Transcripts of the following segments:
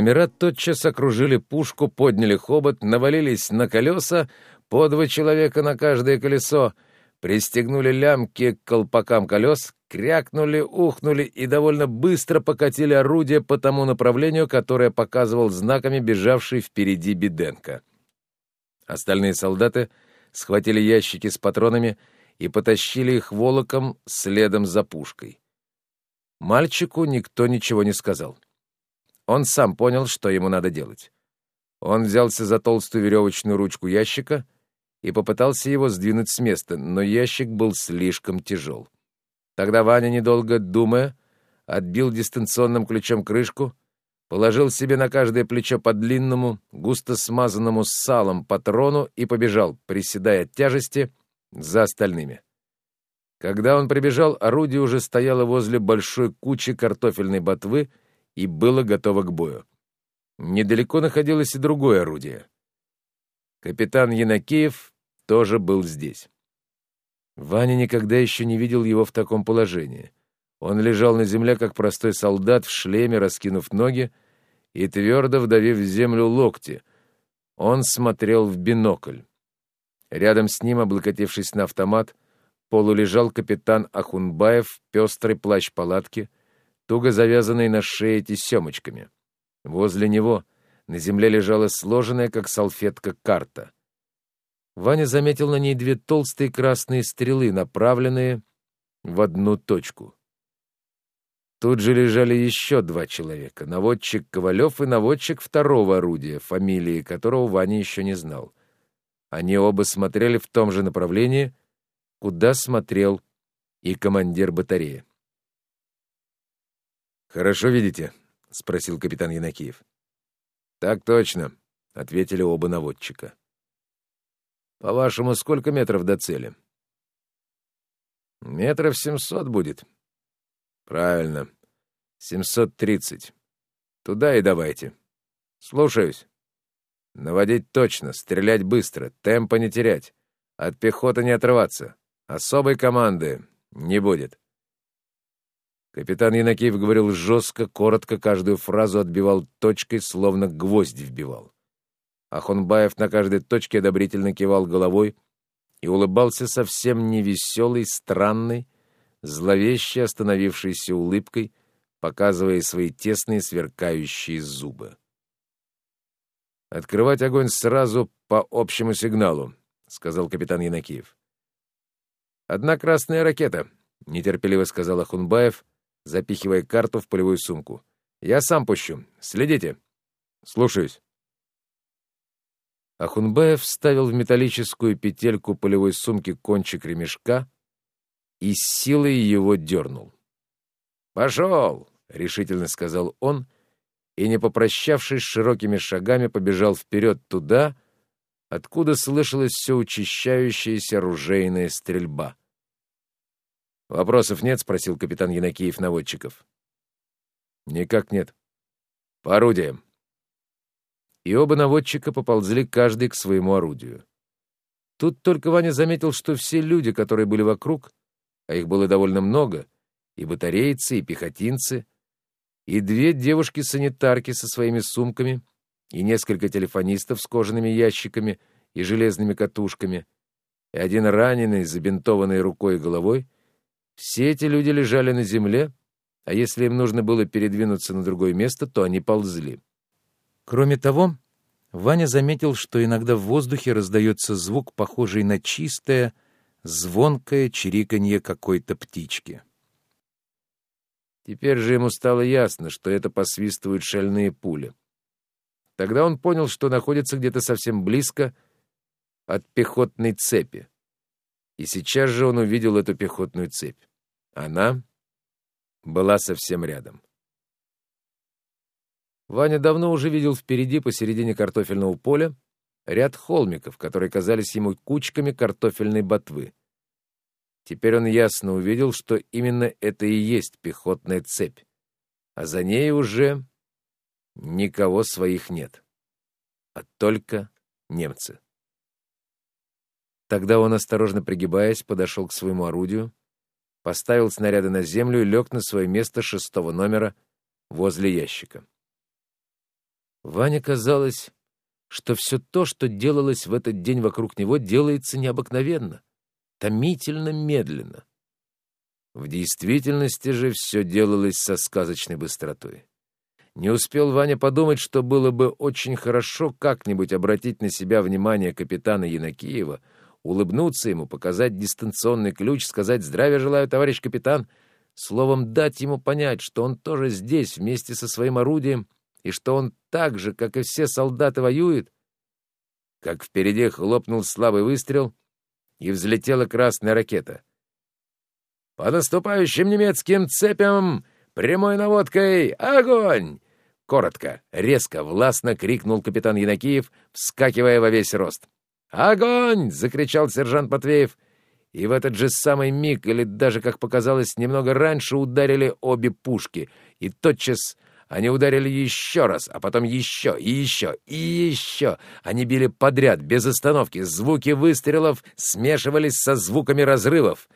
Номера тотчас окружили пушку, подняли хобот, навалились на колеса, по два человека на каждое колесо, пристегнули лямки к колпакам колес, крякнули, ухнули и довольно быстро покатили орудие по тому направлению, которое показывал знаками бежавший впереди Беденко. Остальные солдаты схватили ящики с патронами и потащили их волоком следом за пушкой. Мальчику никто ничего не сказал. Он сам понял, что ему надо делать. Он взялся за толстую веревочную ручку ящика и попытался его сдвинуть с места, но ящик был слишком тяжел. Тогда Ваня, недолго думая, отбил дистанционным ключом крышку, положил себе на каждое плечо по длинному, густо смазанному салом патрону и побежал, приседая от тяжести, за остальными. Когда он прибежал, орудие уже стояло возле большой кучи картофельной ботвы, и было готово к бою. Недалеко находилось и другое орудие. Капитан Янакеев тоже был здесь. Ваня никогда еще не видел его в таком положении. Он лежал на земле, как простой солдат, в шлеме, раскинув ноги и твердо вдавив в землю локти. Он смотрел в бинокль. Рядом с ним, облокотившись на автомат, полулежал капитан Ахунбаев в пестрой плащ-палатке, туго завязанной на шее тесемочками. Возле него на земле лежала сложенная, как салфетка, карта. Ваня заметил на ней две толстые красные стрелы, направленные в одну точку. Тут же лежали еще два человека — наводчик Ковалев и наводчик второго орудия, фамилии которого Ваня еще не знал. Они оба смотрели в том же направлении, куда смотрел и командир батареи. «Хорошо видите?» — спросил капитан Янакиев. «Так точно», — ответили оба наводчика. «По-вашему, сколько метров до цели?» «Метров семьсот будет». «Правильно. Семьсот тридцать. Туда и давайте. Слушаюсь. Наводить точно, стрелять быстро, темпа не терять, от пехоты не отрываться. Особой команды не будет». Капитан Янакиев говорил жестко, коротко, каждую фразу отбивал точкой, словно гвоздь вбивал. Ахунбаев на каждой точке одобрительно кивал головой и улыбался совсем невеселой, странной, зловеще остановившейся улыбкой, показывая свои тесные сверкающие зубы. «Открывать огонь сразу по общему сигналу», — сказал капитан Янакиев. «Одна красная ракета», — нетерпеливо сказал Ахунбаев, запихивая карту в полевую сумку. «Я сам пущу. Следите». «Слушаюсь». Ахунбаев вставил в металлическую петельку полевой сумки кончик ремешка и с силой его дернул. «Пошел!» — решительно сказал он, и, не попрощавшись широкими шагами, побежал вперед туда, откуда слышалась все учащающаяся ружейная стрельба. «Вопросов нет?» — спросил капитан Янакиев наводчиков. «Никак нет. По орудиям». И оба наводчика поползли каждый к своему орудию. Тут только Ваня заметил, что все люди, которые были вокруг, а их было довольно много, и батарейцы, и пехотинцы, и две девушки-санитарки со своими сумками, и несколько телефонистов с кожаными ящиками и железными катушками, и один раненый, забинтованный рукой и головой — все эти люди лежали на земле, а если им нужно было передвинуться на другое место, то они ползли. Кроме того, Ваня заметил, что иногда в воздухе раздается звук, похожий на чистое, звонкое чириканье какой-то птички. Теперь же ему стало ясно, что это посвистывают шальные пули. Тогда он понял, что находится где-то совсем близко от пехотной цепи. И сейчас же он увидел эту пехотную цепь. Она была совсем рядом. Ваня давно уже видел впереди, посередине картофельного поля, ряд холмиков, которые казались ему кучками картофельной ботвы. Теперь он ясно увидел, что именно это и есть пехотная цепь, а за ней уже никого своих нет, а только немцы. Тогда он, осторожно пригибаясь, подошел к своему орудию, поставил снаряды на землю и лег на свое место шестого номера возле ящика. Ване казалось, что все то, что делалось в этот день вокруг него, делается необыкновенно, томительно медленно. В действительности же все делалось со сказочной быстротой. Не успел Ваня подумать, что было бы очень хорошо как-нибудь обратить на себя внимание капитана Янакиева, улыбнуться ему, показать дистанционный ключ, сказать «Здравия желаю, товарищ капитан», словом, дать ему понять, что он тоже здесь вместе со своим орудием и что он так же, как и все солдаты, воюет, как впереди хлопнул слабый выстрел, и взлетела красная ракета. «По наступающим немецким цепям прямой наводкой огонь!» Коротко, резко, властно крикнул капитан Янакиев, вскакивая во весь рост. «Огонь!» — закричал сержант Матвеев. И в этот же самый миг, или даже, как показалось, немного раньше, ударили обе пушки, и тотчас они ударили еще раз, а потом еще, и еще, и еще. Они били подряд, без остановки. Звуки выстрелов смешивались со звуками разрывов.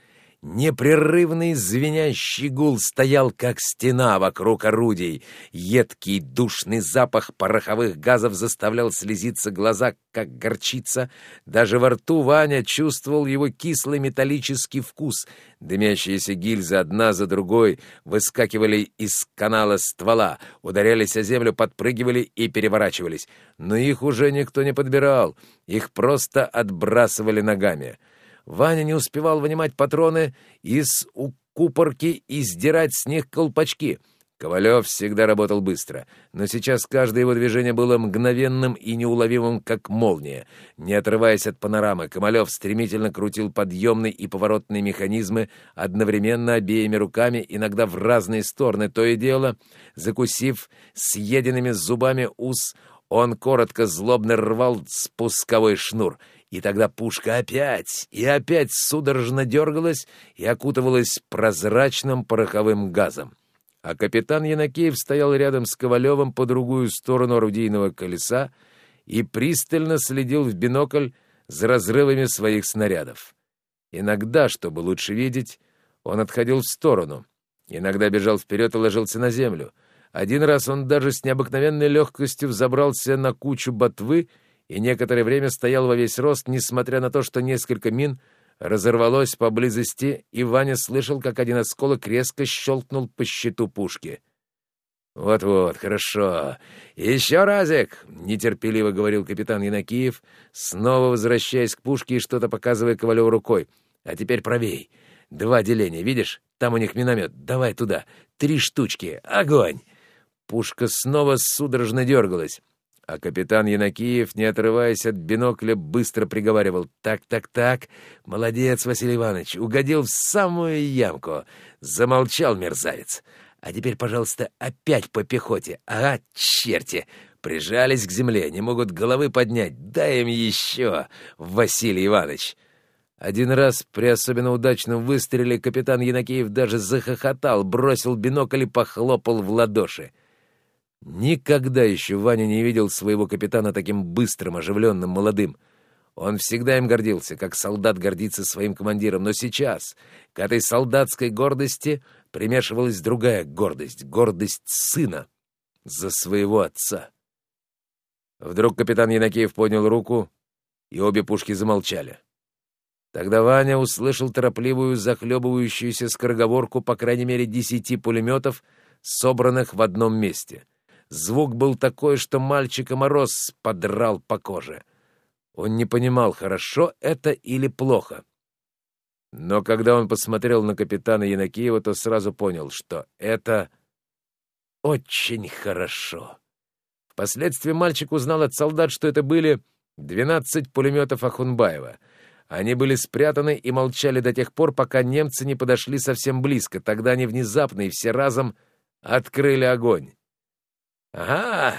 Непрерывный звенящий гул стоял, как стена вокруг орудий. Едкий душный запах пороховых газов заставлял слезиться глаза, как горчица. Даже во рту Ваня чувствовал его кислый металлический вкус. Дымящиеся гильзы одна за другой выскакивали из канала ствола, ударялись о землю, подпрыгивали и переворачивались. Но их уже никто не подбирал, их просто отбрасывали ногами. Ваня не успевал вынимать патроны из укупорки и сдирать с них колпачки. Ковалев всегда работал быстро, но сейчас каждое его движение было мгновенным и неуловимым, как молния. Не отрываясь от панорамы, Ковалев стремительно крутил подъемные и поворотные механизмы одновременно обеими руками, иногда в разные стороны, то и дело, закусив съеденными зубами ус, он коротко злобно рвал спусковой шнур — и тогда пушка опять и опять судорожно дергалась и окутывалась прозрачным пороховым газом. А капитан Янакеев стоял рядом с Ковалевым по другую сторону орудийного колеса и пристально следил в бинокль за разрывами своих снарядов. Иногда, чтобы лучше видеть, он отходил в сторону, иногда бежал вперед и ложился на землю. Один раз он даже с необыкновенной легкостью взобрался на кучу ботвы и некоторое время стоял во весь рост, несмотря на то, что несколько мин разорвалось поблизости, и Ваня слышал, как один осколок резко щелкнул по щиту пушки. «Вот-вот, хорошо. Еще разик!» — нетерпеливо говорил капитан Янакиев, снова возвращаясь к пушке и что-то показывая Ковалеву рукой. «А теперь правей. Два деления, видишь? Там у них миномет. Давай туда. Три штучки. Огонь!» Пушка снова судорожно дергалась. А капитан Янакиев, не отрываясь от бинокля, быстро приговаривал. «Так, так, так. Молодец, Василий Иванович. Угодил в самую ямку. Замолчал мерзавец. А теперь, пожалуйста, опять по пехоте. Ага, черти. Прижались к земле, не могут головы поднять. Дай им еще, Василий Иванович». Один раз при особенно удачном выстреле капитан Янакиев даже захохотал, бросил бинокль и похлопал в ладоши. Никогда еще Ваня не видел своего капитана таким быстрым, оживленным, молодым. Он всегда им гордился, как солдат гордится своим командиром. Но сейчас к этой солдатской гордости примешивалась другая гордость — гордость сына за своего отца. Вдруг капитан Янакеев поднял руку, и обе пушки замолчали. Тогда Ваня услышал торопливую, захлебывающуюся скороговорку по крайней мере десяти пулеметов, собранных в одном месте — Звук был такой, что мальчика мороз подрал по коже. Он не понимал, хорошо это или плохо. Но когда он посмотрел на капитана Янакиева, то сразу понял, что это очень хорошо. Впоследствии мальчик узнал от солдат, что это были двенадцать пулеметов Ахунбаева. Они были спрятаны и молчали до тех пор, пока немцы не подошли совсем близко. Тогда они внезапно и все разом открыли огонь. «Ага,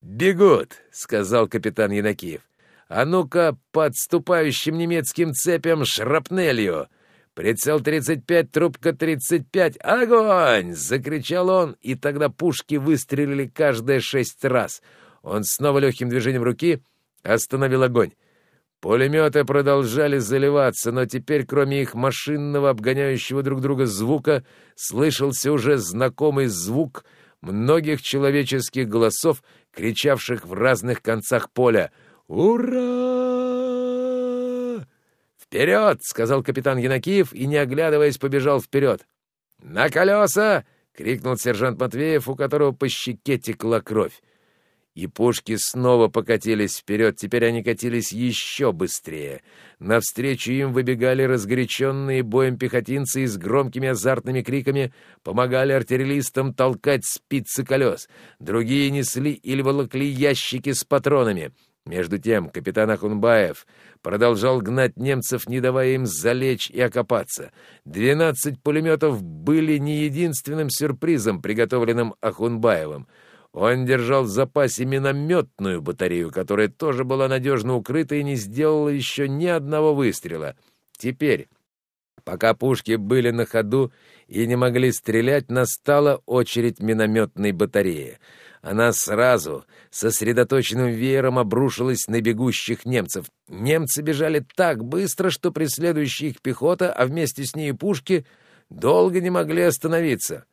бегут», — сказал капитан Янакиев. «А ну-ка, подступающим немецким цепям шрапнелью! Прицел 35, трубка 35, огонь!» — закричал он, и тогда пушки выстрелили каждые шесть раз. Он снова легким движением руки остановил огонь. Пулеметы продолжали заливаться, но теперь, кроме их машинного, обгоняющего друг друга звука, слышался уже знакомый звук — многих человеческих голосов, кричавших в разных концах поля «Ура!» «Вперед!» — сказал капитан Янакиев и, не оглядываясь, побежал вперед. «На колеса!» — крикнул сержант Матвеев, у которого по щеке текла кровь. И пушки снова покатились вперед, теперь они катились еще быстрее. Навстречу им выбегали разгоряченные боем пехотинцы и с громкими азартными криками помогали артиллеристам толкать спицы колес. Другие несли или волокли ящики с патронами. Между тем капитан Ахунбаев продолжал гнать немцев, не давая им залечь и окопаться. Двенадцать пулеметов были не единственным сюрпризом, приготовленным Ахунбаевым — он держал в запасе минометную батарею, которая тоже была надежно укрыта и не сделала еще ни одного выстрела. Теперь, пока пушки были на ходу и не могли стрелять, настала очередь минометной батареи. Она сразу, сосредоточенным веером, обрушилась на бегущих немцев. Немцы бежали так быстро, что преследующая их пехота, а вместе с ней пушки, долго не могли остановиться.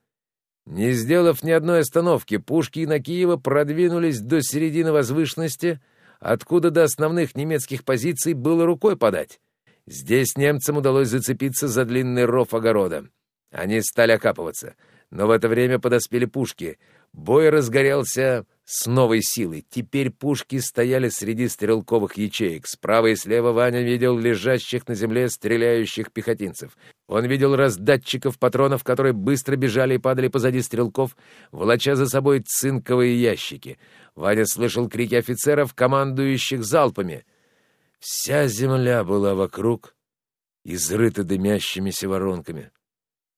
Не сделав ни одной остановки, пушки на Киева продвинулись до середины возвышенности, откуда до основных немецких позиций было рукой подать. Здесь немцам удалось зацепиться за длинный ров огорода. Они стали окапываться, но в это время подоспели пушки. Бой разгорелся с новой силой. Теперь пушки стояли среди стрелковых ячеек. Справа и слева Ваня видел лежащих на земле стреляющих пехотинцев. Он видел раздатчиков патронов, которые быстро бежали и падали позади стрелков, волоча за собой цинковые ящики. Ваня слышал крики офицеров, командующих залпами. Вся земля была вокруг, изрыта дымящимися воронками.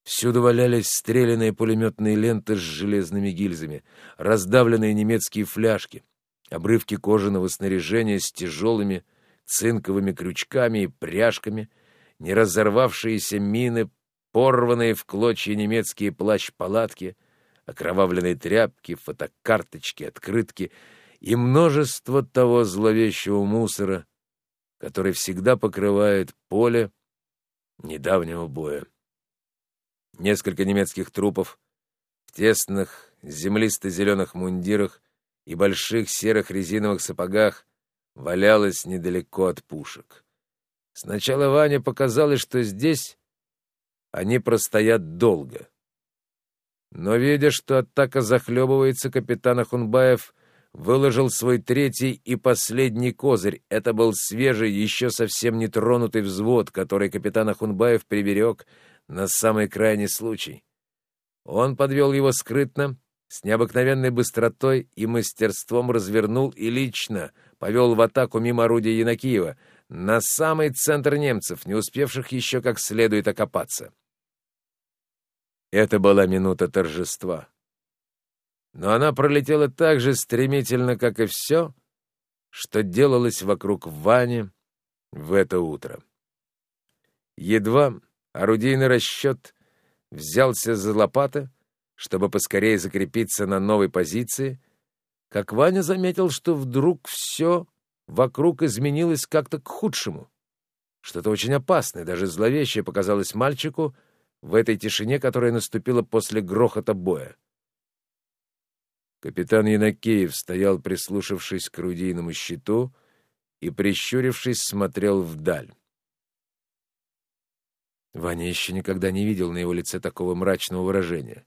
Всюду валялись стрелянные пулеметные ленты с железными гильзами, раздавленные немецкие фляжки, обрывки кожаного снаряжения с тяжелыми цинковыми крючками и пряжками, неразорвавшиеся мины, порванные в клочья немецкие плащ-палатки, окровавленные тряпки, фотокарточки, открытки и множество того зловещего мусора, который всегда покрывает поле недавнего боя. Несколько немецких трупов в тесных землисто-зеленых мундирах и больших серых резиновых сапогах валялось недалеко от пушек. Сначала Ване показалось, что здесь они простоят долго. Но, видя, что атака захлебывается, капитан Ахунбаев выложил свой третий и последний козырь. Это был свежий, еще совсем не тронутый взвод, который капитан Ахунбаев приберег на самый крайний случай. Он подвел его скрытно, с необыкновенной быстротой и мастерством развернул и лично повел в атаку мимо орудия Янакиева, на самый центр немцев, не успевших еще как следует окопаться. Это была минута торжества. Но она пролетела так же стремительно, как и все, что делалось вокруг Вани в это утро. Едва Орудийный расчет взялся за лопаты, чтобы поскорее закрепиться на новой позиции, как Ваня заметил, что вдруг все вокруг изменилось как-то к худшему. Что-то очень опасное, даже зловещее показалось мальчику в этой тишине, которая наступила после грохота боя. Капитан Янакеев стоял, прислушавшись к орудийному щиту, и, прищурившись, смотрел вдаль. Ваня еще никогда не видел на его лице такого мрачного выражения.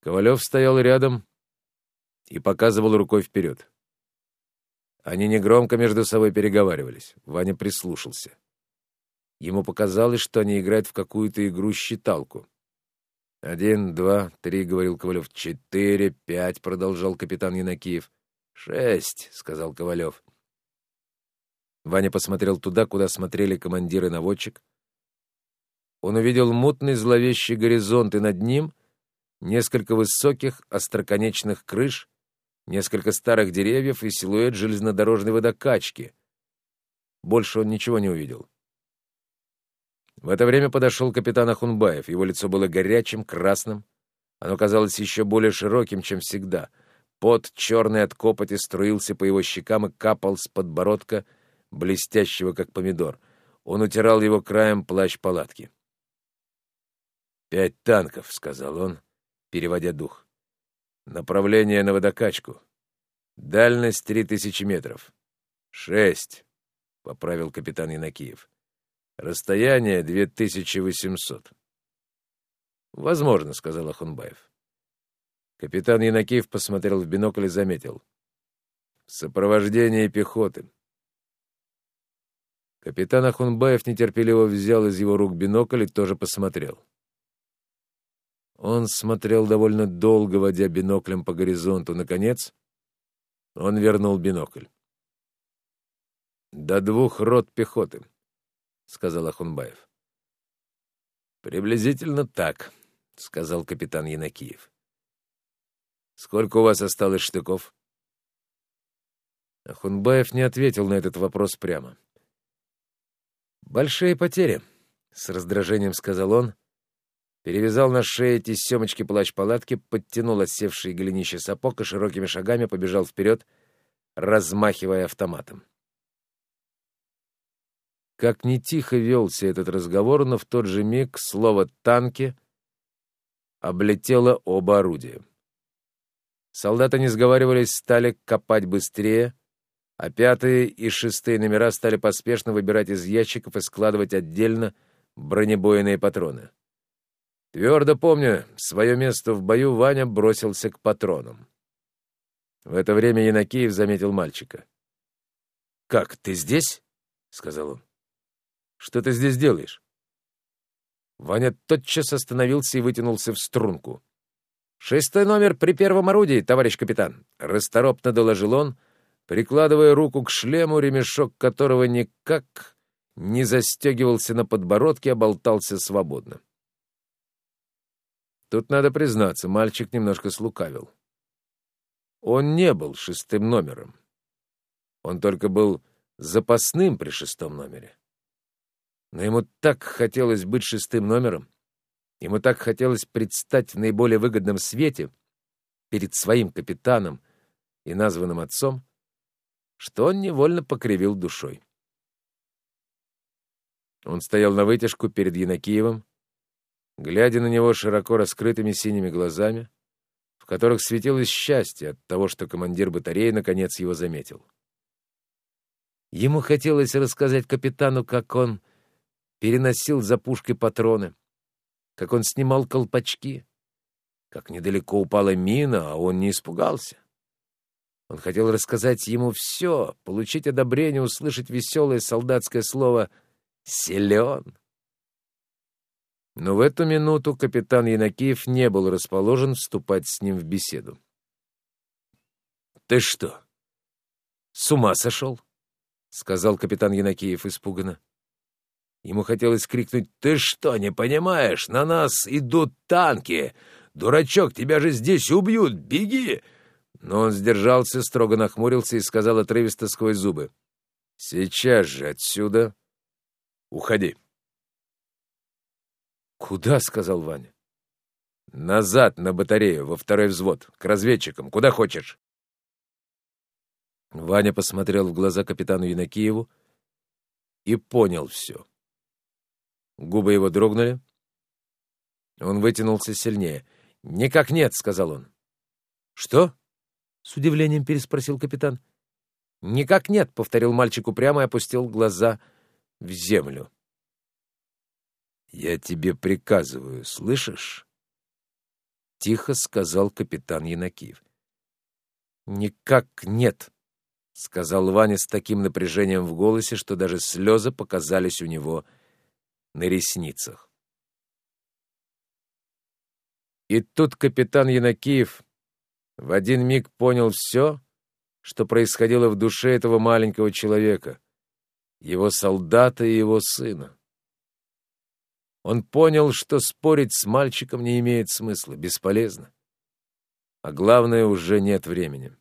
Ковалев стоял рядом и показывал рукой вперед. Они негромко между собой переговаривались. Ваня прислушался. Ему показалось, что они играют в какую-то игру-считалку. «Один, два, три», — говорил Ковалев. «Четыре, пять», — продолжал капитан Янакиев. «Шесть», — сказал Ковалев. Ваня посмотрел туда, куда смотрели командир и наводчик, он увидел мутный зловещий горизонт, и над ним несколько высоких остроконечных крыш, несколько старых деревьев и силуэт железнодорожной водокачки. Больше он ничего не увидел. В это время подошел капитан Ахунбаев. Его лицо было горячим, красным. Оно казалось еще более широким, чем всегда. Пот, черный от копоти, струился по его щекам и капал с подбородка, блестящего, как помидор. Он утирал его краем плащ-палатки. «Пять танков», — сказал он, переводя дух. Направление на водокачку. Дальность три тысячи метров. Шесть, — поправил капитан Янакиев. Расстояние две тысячи восемьсот. Возможно, — сказал Ахунбаев. Капитан Янакиев посмотрел в бинокль и заметил. В сопровождении пехоты. Капитан Ахунбаев нетерпеливо взял из его рук бинокль и тоже посмотрел. Он смотрел довольно долго, водя биноклем по горизонту. Наконец, он вернул бинокль. «До двух рот пехоты», — сказал Ахунбаев. «Приблизительно так», — сказал капитан Янакиев. «Сколько у вас осталось штыков?» Ахунбаев не ответил на этот вопрос прямо. «Большие потери», — с раздражением сказал он, перевязал на шее тесемочки плащ-палатки, подтянул осевший голенище сапог и широкими шагами побежал вперед, размахивая автоматом. Как не тихо велся этот разговор, но в тот же миг слово «танки» облетело оба орудия. Солдаты, не сговаривались, стали копать быстрее, а пятые и шестые номера стали поспешно выбирать из ящиков и складывать отдельно бронебойные патроны. Твердо помню, свое место в бою Ваня бросился к патронам. В это время Янакиев заметил мальчика. «Как, ты здесь?» — сказал он. «Что ты здесь делаешь?» Ваня тотчас остановился и вытянулся в струнку. «Шестой номер при первом орудии, товарищ капитан!» — расторопно доложил он, прикладывая руку к шлему, ремешок которого никак не застегивался на подбородке, а болтался свободно. Тут надо признаться, мальчик немножко слукавил. Он не был шестым номером. Он только был запасным при шестом номере. Но ему так хотелось быть шестым номером, ему так хотелось предстать в наиболее выгодном свете перед своим капитаном и названным отцом, что он невольно покривил душой. Он стоял на вытяжку перед Янакиевым, глядя на него широко раскрытыми синими глазами, в которых светилось счастье от того, что командир батареи наконец его заметил. Ему хотелось рассказать капитану, как он переносил за пушкой патроны, как он снимал колпачки, как недалеко упала мина, а он не испугался. Он хотел рассказать ему все, получить одобрение, услышать веселое солдатское слово «силен». Но в эту минуту капитан Янакиев не был расположен вступать с ним в беседу. «Ты что, с ума сошел?» — сказал капитан Янакиев испуганно. Ему хотелось крикнуть «Ты что, не понимаешь? На нас идут танки! Дурачок, тебя же здесь убьют! Беги!» Но он сдержался, строго нахмурился и сказал отрывисто сквозь зубы. «Сейчас же отсюда уходи». «Куда?» — сказал Ваня. «Назад, на батарею, во второй взвод, к разведчикам, куда хочешь». Ваня посмотрел в глаза капитану Янакиеву и понял все. Губы его дрогнули. Он вытянулся сильнее. «Никак нет», — сказал он. «Что?» — с удивлением переспросил капитан. «Никак нет», — повторил мальчик упрямо и опустил глаза в землю. «Я тебе приказываю, слышишь?» — тихо сказал капитан Янакиев. «Никак нет», — сказал Ваня с таким напряжением в голосе, что даже слезы показались у него на ресницах. И тут капитан Янакиев в один миг понял все, что происходило в душе этого маленького человека, его солдата и его сына. Он понял, что спорить с мальчиком не имеет смысла, бесполезно. А главное, уже нет времени.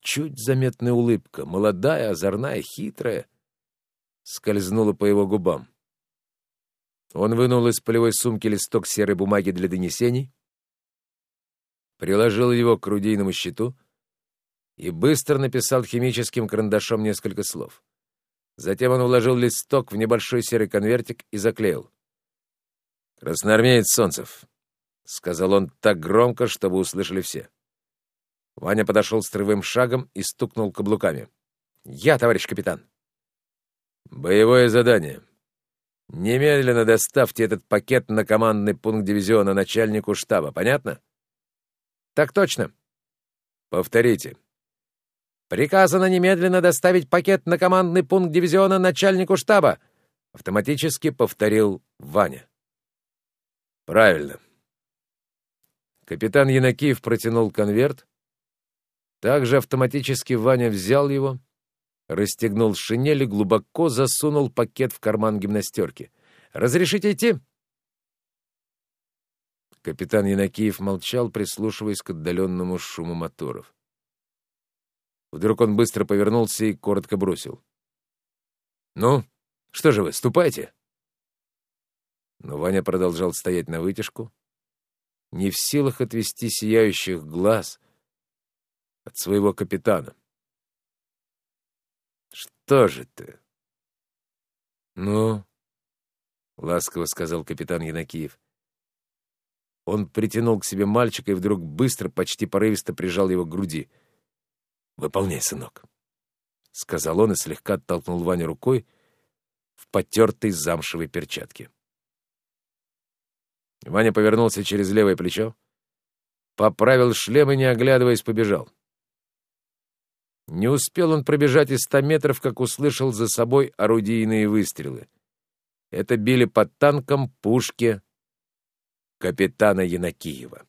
Чуть заметная улыбка, молодая, озорная, хитрая, скользнула по его губам. Он вынул из полевой сумки листок серой бумаги для донесений, приложил его к рудийному щиту и быстро написал химическим карандашом несколько слов. Затем он уложил листок в небольшой серый конвертик и заклеил. «Красноармеец Солнцев, — сказал он так громко, чтобы услышали все. Ваня подошел строевым шагом и стукнул каблуками. «Я, товарищ капитан!» «Боевое задание. Немедленно доставьте этот пакет на командный пункт дивизиона начальнику штаба. Понятно?» «Так точно». «Повторите». «Приказано немедленно доставить пакет на командный пункт дивизиона начальнику штаба», — автоматически повторил Ваня. «Правильно». Капитан Янакиев протянул конверт. Также автоматически Ваня взял его, расстегнул шинель и глубоко засунул пакет в карман гимнастерки. «Разрешите идти?» Капитан Янакиев молчал, прислушиваясь к отдаленному шуму моторов. Вдруг он быстро повернулся и коротко бросил. «Ну, что же вы, ступайте!» Но Ваня продолжал стоять на вытяжку, не в силах отвести сияющих глаз от своего капитана. «Что же ты?» «Ну?» — ласково сказал капитан Янакиев. Он притянул к себе мальчика и вдруг быстро, почти порывисто прижал его к груди. «Выполняй, сынок», — сказал он и слегка оттолкнул Ваню рукой в потертой замшевой перчатке. Ваня повернулся через левое плечо, поправил шлем и, не оглядываясь, побежал. Не успел он пробежать и ста метров, как услышал за собой орудийные выстрелы. Это били под танком пушки капитана Янакиева.